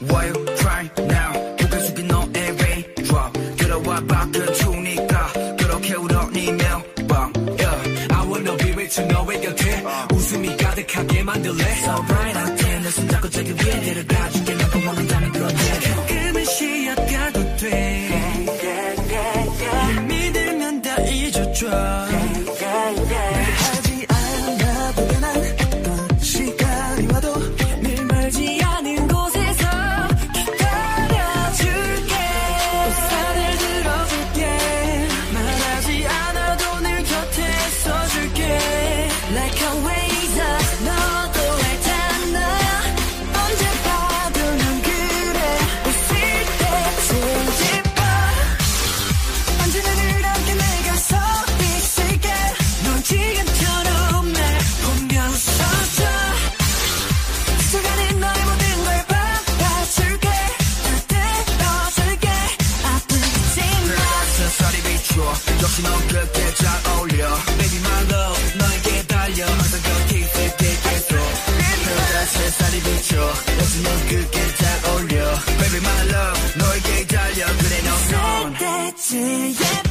Why you cry now? 고개 숙인 너의 rain drop 들어와 밖은 추우니까 그렇게 울었니 멜밤 yeah. I wanna be with you 너의 곁에 웃음이 가득하게 만들래 So bright out there 내 손잡고 저기 위에 데려가줄게 너 원한다면 그런 데 꿈의 시야가 마치 넌 그렇게 잘 어울려. Baby my love 너에게 달려. 항상 그렇게 있을게 계속 그러다 세상이 비춰. 마치 넌 그렇게 잘 어울려. Baby my love 너에게 달려. 그래 넌 그때쯤 예뻐